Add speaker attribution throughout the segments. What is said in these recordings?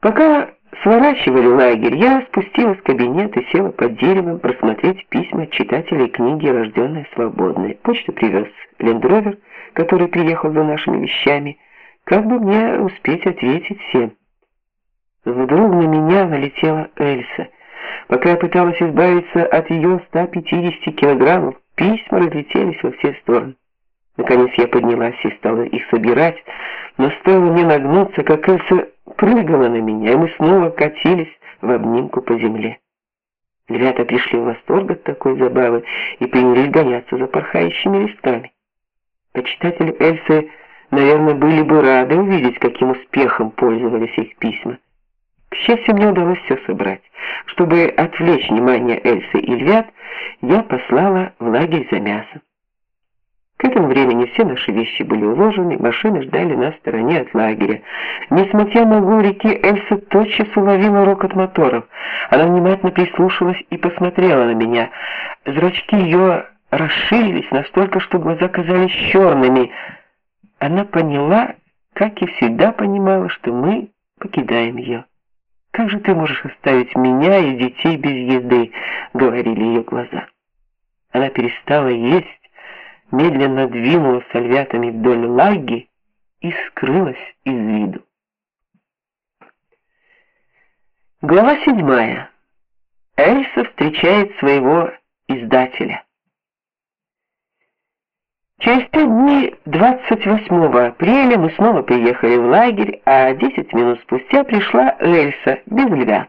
Speaker 1: Пока сворачивали лагерь, я спустилась в кабинет и села под деревом просмотреть письма читателей книги «Рожденная свободной». Почту привез лендровер, который приехал за нашими вещами. Как бы мне успеть ответить всем? Вдруг на меня налетела Эльса. Пока я пыталась избавиться от ее 150 килограммов, письма разлетелись во все стороны. Наконец я поднялась и стала их собирать, но стоило мне нагнуться, как Эльса прыгала на меня, и мы снова катились в обнимку по земле. Ребята пришли в восторг от такой забавы и принялись гоняться за порхающими листками. Почитатели Эльсы, наверное, были бы рады увидеть, каким успехом пользовались их письма. К счастью, мне удалось все собрать. Чтобы отвлечь внимание Эльсы и Львят, я послала в лагерь за мясом. К этому времени все наши вещи были уложены, машины ждали нас в стороне от лагеря. Несмотря на гул реки, Эльса тотчас уловила рокот моторов. Она внимательно прислушалась и посмотрела на меня. Зрачки ее расширились настолько, что глаза казались черными. Она поняла, как и всегда понимала, что мы покидаем ее. «Как же ты можешь оставить меня и детей без еды?» — говорили ее глаза. Она перестала есть, медленно двинулась с альвятами вдоль лаги и скрылась из виду. Глава седьмая. Эльса встречает своего издателя. Через пять дней, 28 апреля, мы снова приехали в лагерь, а 10 минут спустя пришла Эльса без львят.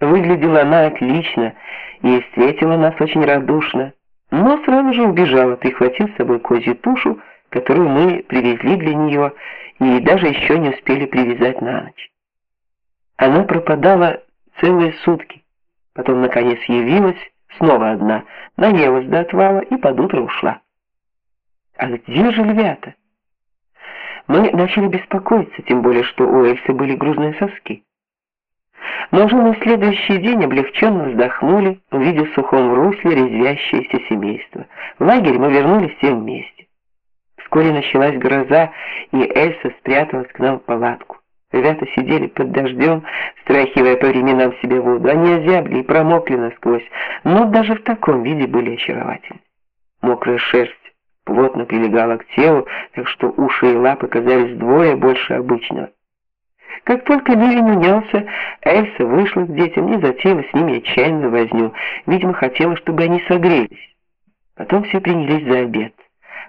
Speaker 1: Выглядела она отлично и встретила нас очень радушно но сразу же убежала, прихватив с собой козью тушу, которую мы привезли для нее и даже еще не успели привязать на ночь. Она пропадала целые сутки, потом наконец явилась, снова одна, наелась до отвала и под утро ушла. А где же львята? Мы начали беспокоиться, тем более что у Эльсы были грузные соски. Но уже на следующий день облегченно вздохнули, увидев в сухом русле резвящееся семейство. В лагерь мы вернулись все вместе. Вскоре началась гроза, и Эльса спряталась к нам в палатку. Ребята сидели под дождем, стряхивая по временам себе воду. Они озябли и промокли насквозь, но даже в таком виде были очаровательны. Мокрая шерсть плотно прилегала к телу, так что уши и лапы казались вдвое больше обычного. Как только ливень унялся, Эльса вышла к детям и затеяла с ними отчаянную возню. Видимо, хотела, чтобы они согрелись. Потом все принялись за обед.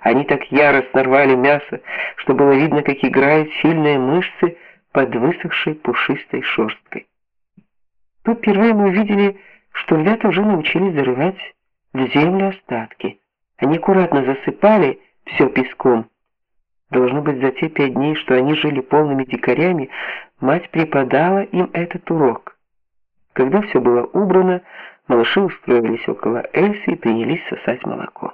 Speaker 1: Они так яростно рвали мясо, что было видно, как играют сильные мышцы под высохшей пушистой шерсткой. Тут впервые мы увидели, что ребята уже научились зарывать в землю остатки. Они аккуратно засыпали все песком, Должно быть, за те пять дней, что они жили полными дикарями, мать преподала им этот урок. Когда все было убрано, малыши устроились около Эльсы и принялись сосать молоко.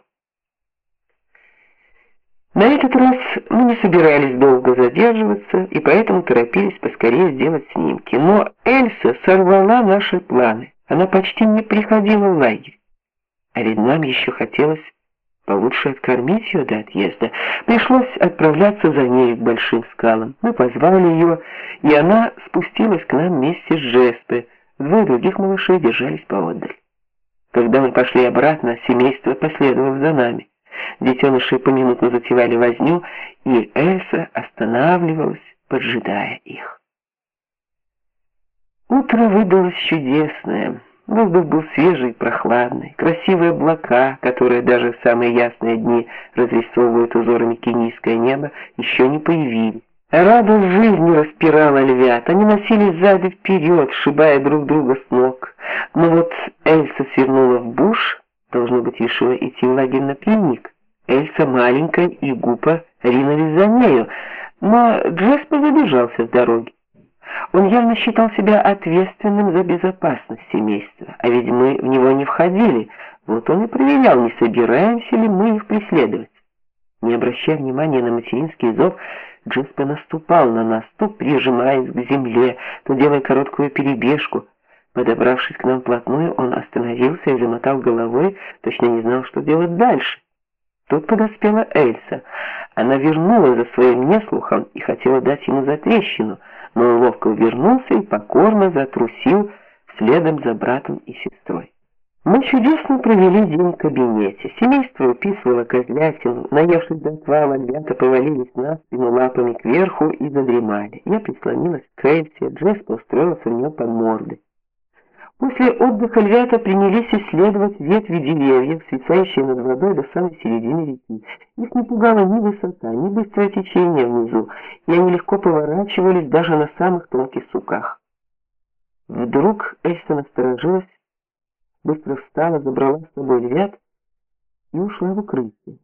Speaker 1: На этот раз мы не собирались долго задерживаться, и поэтому торопились поскорее сделать снимки. Но Эльса сорвала наши планы. Она почти не приходила в лагерь. А ведь нам еще хотелось Получше откормить ее до отъезда. Пришлось отправляться за ней к большим скалам. Мы позвали ее, и она спустилась к нам вместе с Джеспе. Двое других малышей держались поодаль. Когда мы пошли обратно, семейство последовало за нами. Детеныши поминутно затевали возню, и Эльса останавливалась, поджидая их. Утро выдалось чудесное. Воздух был свежий, прохладный, красивые облака, которые даже в самые ясные дни разрисовывают узорами кенийское небо, еще не появились. Радость жизни распирала львят, они носились сзади вперед, сшибая друг друга с ног. Но вот Эльса свернула в буш, должно быть, решила идти в лагерь на пленник. Эльса маленькая и Гупа ринулись за нею, но Джеспа задержался в дороге. Он явно считал себя ответственным за безопасность семейства, а ведь мы в него не входили. Вот он и проверял, не собираемся ли мы их преследовать. Не обращая внимания на материнский зов, Джеспе наступал на нас, то прижимаясь к земле, то делая короткую перебежку. Подобравшись к нам вплотную, он остановился и замотал головой, точно не знал, что делать дальше. Тут подоспела Эльса. Она вернула за своим неслухом и хотела дать ему затрещину, но ловко увернулся и покорно затрусил следом за братом и сестрой. Мы чудесно провели день в кабинете. Семейство уписывало козлятину, наевшись до отвала, ребята повалились на спину лапами кверху и задремали. Я прислонилась к Эльсе, Джесс устроился у нее под мордой. После отдыха львята принялись исследовать ветви деревьев, свисающие над водой до самой середины реки. Их не пугала ни высота, ни быстрое течение внизу, и они легко поворачивались даже на самых тонких суках. Вдруг Эльса насторожилась, быстро встала, забрала с собой львят и ушла в укрытие.